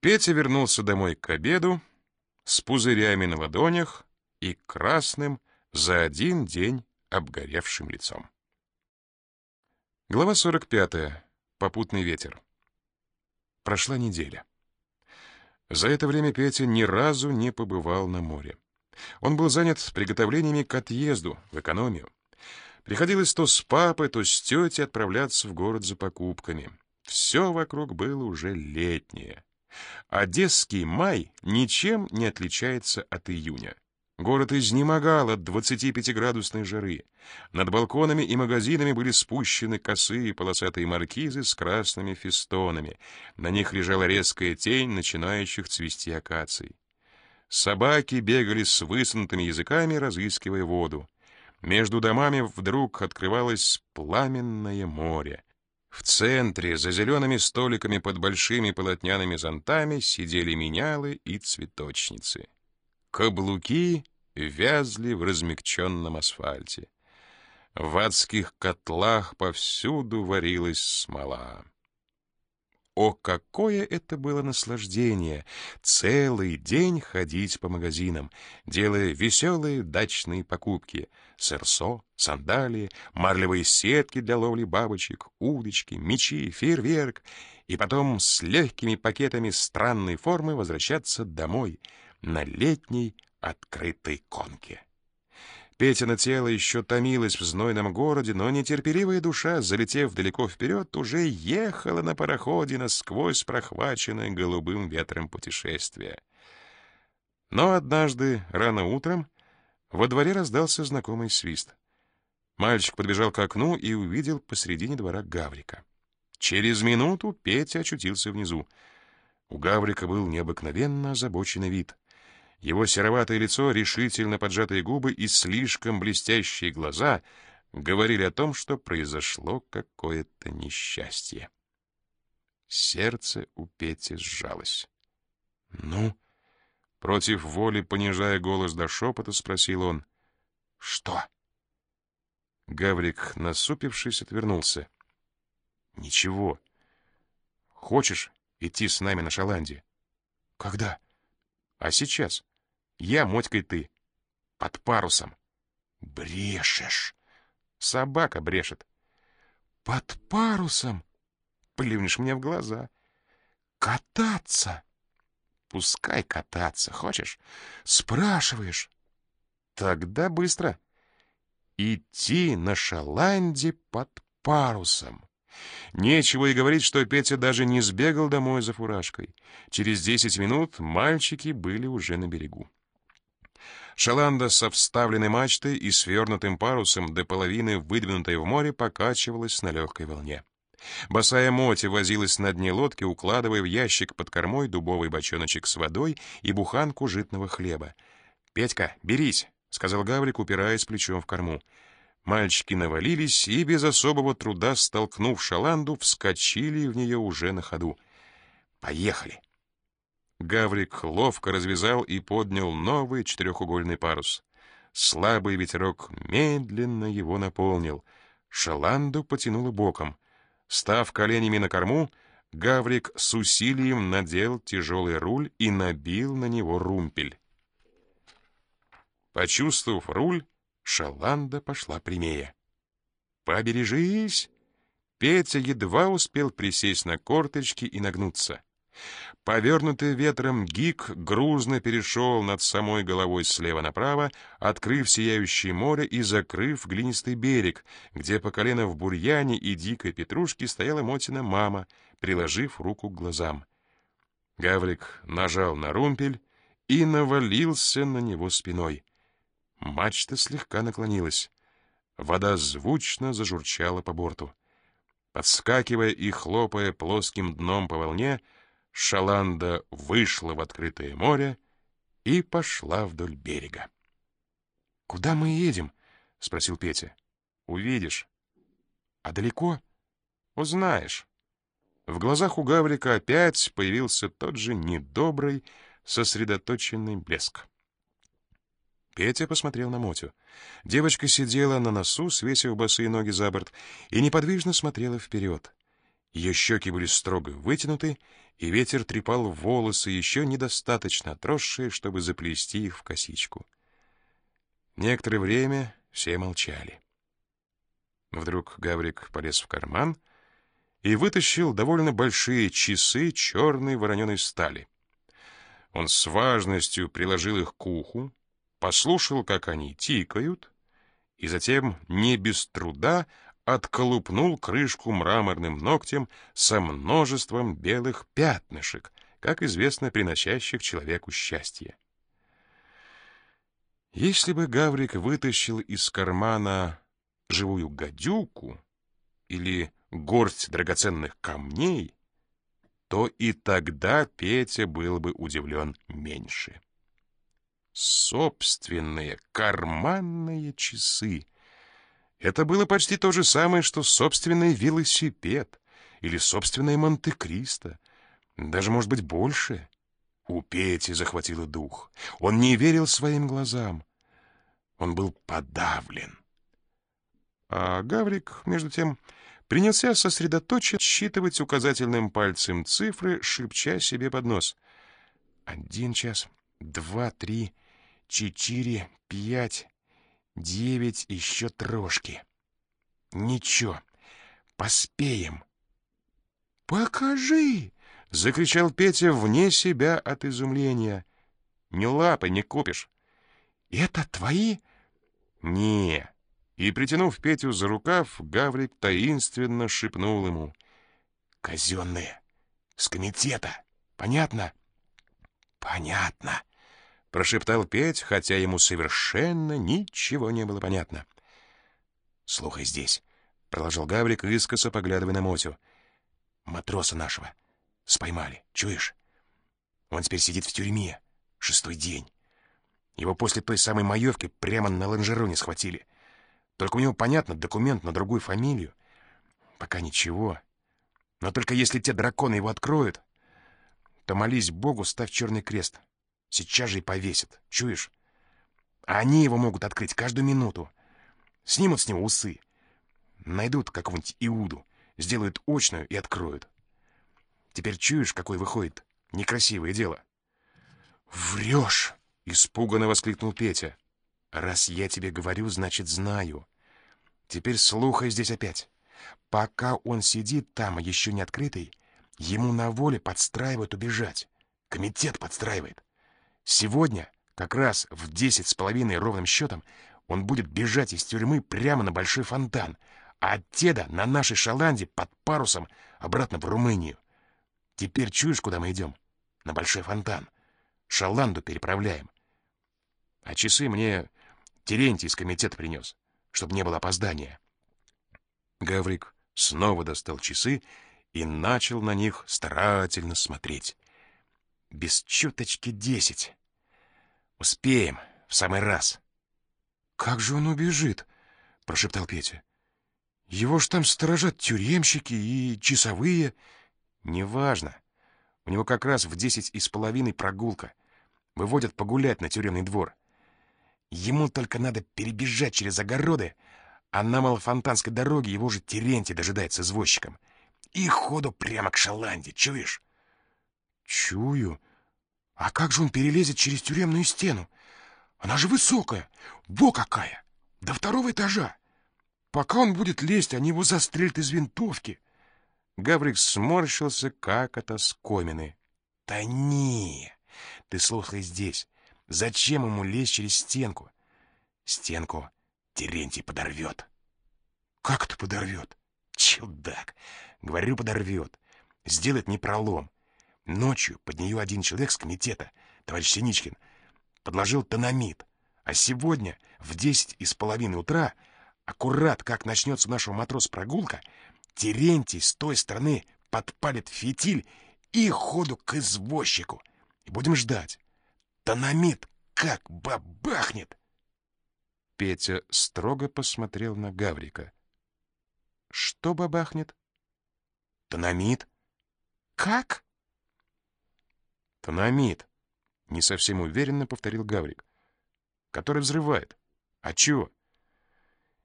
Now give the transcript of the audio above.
Петя вернулся домой к обеду с пузырями на ладонях и красным за один день обгоревшим лицом. Глава 45. Попутный ветер. Прошла неделя. За это время Петя ни разу не побывал на море. Он был занят приготовлениями к отъезду в экономию. Приходилось то с папой, то с тетей отправляться в город за покупками. Все вокруг было уже летнее. Одесский май ничем не отличается от июня. Город изнемогал от 25-градусной жары. Над балконами и магазинами были спущены косые полосатые маркизы с красными фестонами. На них лежала резкая тень начинающих цвести акаций. Собаки бегали с высунутыми языками, разыскивая воду. Между домами вдруг открывалось пламенное море. В центре, за зелеными столиками под большими полотняными зонтами, сидели менялы и цветочницы. Каблуки вязли в размягченном асфальте. В адских котлах повсюду варилась смола. О, какое это было наслаждение! Целый день ходить по магазинам, делая веселые дачные покупки. Сырсо, сандалии, марлевые сетки для ловли бабочек, удочки, мечи, фейерверк. И потом с легкими пакетами странной формы возвращаться домой на летней открытой конке. Петина тело еще томилось в знойном городе, но нетерпеливая душа, залетев далеко вперед, уже ехала на пароходе насквозь прохваченное голубым ветром путешествие. Но однажды, рано утром, во дворе раздался знакомый свист. Мальчик подбежал к окну и увидел посредине двора Гаврика. Через минуту Петя очутился внизу. У Гаврика был необыкновенно озабоченный вид — его сероватое лицо, решительно поджатые губы и слишком блестящие глаза говорили о том, что произошло какое-то несчастье. Сердце у Пети сжалось. «Ну?» Против воли, понижая голос до шепота, спросил он. «Что?» Гаврик, насупившись, отвернулся. «Ничего. Хочешь идти с нами на Шаланде?» «Когда?» «А сейчас?» Я, Мотька и ты. Под парусом. Брешешь. Собака брешет. Под парусом? Плюнешь мне в глаза. Кататься? Пускай кататься. Хочешь? Спрашиваешь. Тогда быстро. Идти на шаланде под парусом. Нечего и говорить, что Петя даже не сбегал домой за фуражкой. Через десять минут мальчики были уже на берегу. Шаланда со вставленной мачтой и свернутым парусом до половины выдвинутой в море покачивалась на легкой волне. Босая Моти возилась на дне лодки, укладывая в ящик под кормой дубовый бочоночек с водой и буханку житного хлеба. «Петька, берись!» — сказал Гаврик, упираясь плечом в корму. Мальчики навалились и, без особого труда столкнув шаланду, вскочили в нее уже на ходу. «Поехали!» Гаврик ловко развязал и поднял новый четырехугольный парус. Слабый ветерок медленно его наполнил. Шаланду потянуло боком. Став коленями на корму, Гаврик с усилием надел тяжелый руль и набил на него румпель. Почувствовав руль, Шаланда пошла прямее. «Побережись!» Петя едва успел присесть на корточки и нагнуться. Повернутый ветром гик грузно перешел над самой головой слева направо, открыв сияющее море и закрыв глинистый берег, где по колено в бурьяне и дикой петрушке стояла Мотина мама, приложив руку к глазам. Гаврик нажал на румпель и навалился на него спиной. Мачта слегка наклонилась. Вода звучно зажурчала по борту. Подскакивая и хлопая плоским дном по волне, Шаланда вышла в открытое море и пошла вдоль берега. «Куда мы едем?» — спросил Петя. «Увидишь». «А далеко?» «Узнаешь». В глазах у Гаврика опять появился тот же недобрый, сосредоточенный блеск. Петя посмотрел на Мотю. Девочка сидела на носу, свесив босые ноги за борт, и неподвижно смотрела вперед. Ее щеки были строго вытянуты, и ветер трепал волосы, еще недостаточно отросшие, чтобы заплести их в косичку. Некоторое время все молчали. Вдруг Гаврик полез в карман и вытащил довольно большие часы черной вороненой стали. Он с важностью приложил их к уху, послушал, как они тикают, и затем, не без труда, отколупнул крышку мраморным ногтем со множеством белых пятнышек, как известно, приносящих человеку счастье. Если бы Гаврик вытащил из кармана живую гадюку или горсть драгоценных камней, то и тогда Петя был бы удивлен меньше. Собственные карманные часы. Это было почти то же самое, что собственный велосипед или собственное Монте-Кристо. Даже, может быть, больше. У Пети захватило дух. Он не верил своим глазам. Он был подавлен. А Гаврик, между тем, принялся сосредоточенно считывать указательным пальцем цифры, шепча себе под нос. «Один час, два, три, четыре, пять, девять, еще трошки. Ничего, поспеем». «Покажи!» — закричал Петя вне себя от изумления. «Не лапы не купишь». «Это твои?» «Не, и, притянув Петю за рукав, Гаврик таинственно шепнул ему. «Казенные! С комитета! Понятно?» «Понятно!» — прошептал Петь, хотя ему совершенно ничего не было понятно. «Слухай здесь», — продолжал Гаврик, искоса поглядывая на Мотю. «Матроса нашего споймали, чуешь? Он теперь сидит в тюрьме, шестой день. Его после той самой маевки прямо на лонжероне схватили». Только у него, понятно, документ на другую фамилию. Пока ничего. Но только если те драконы его откроют, то молись Богу, ставь черный крест. Сейчас же и повесят. Чуешь? А они его могут открыть каждую минуту. Снимут с него усы. Найдут какого-нибудь Иуду, сделают очную и откроют. Теперь чуешь, какой выходит некрасивое дело? «Врешь!» — испуганно воскликнул Петя. Раз я тебе говорю, значит, знаю. Теперь слухай здесь опять. Пока он сидит там, еще не открытый, ему на воле подстраивают убежать. Комитет подстраивает. Сегодня, как раз в десять с половиной ровным счетом, он будет бежать из тюрьмы прямо на большой фонтан, а от Теда на нашей шаланде под парусом обратно в Румынию. Теперь чуешь, куда мы идем? На большой фонтан. Шаланду переправляем. А часы мне Терентий из комитета принес, чтобы не было опоздания. Гаврик снова достал часы и начал на них старательно смотреть. Без чуточки десять. Успеем, в самый раз. «Как же он убежит?» — прошептал Петя. «Его ж там сторожат тюремщики и часовые». «Неважно. У него как раз в десять и с половиной прогулка. Выводят погулять на тюремный двор. Ему только надо перебежать через огороды, а на Малофонтанской дороге его же Терентий дожидается извозчиком. И ходу прямо к Шаланде, чуешь? Чую. А как же он перелезет через тюремную стену? Она же высокая, во какая, до второго этажа. Пока он будет лезть, они его застрелят из винтовки. Гаврик сморщился, как от оскомины. Да не, ты слушай здесь. Зачем ему лезть через стенку? Стенку Терентий подорвет. Как это подорвет? Чудак. Говорю, подорвет. Сделает не пролом. Ночью под нее один человек с комитета, товарищ Синичкин, подложил тономит. А сегодня в десять из половины утра, аккурат как начнется у нашего матроса прогулка, Терентий с той стороны подпалит фитиль и ходу к извозчику. И будем ждать. Тономит как бабахнет!» Петя строго посмотрел на Гаврика. «Что бабахнет?» «Тономит». «Как?» «Тономит», — не совсем уверенно повторил Гаврик. «Который взрывает. А чего?»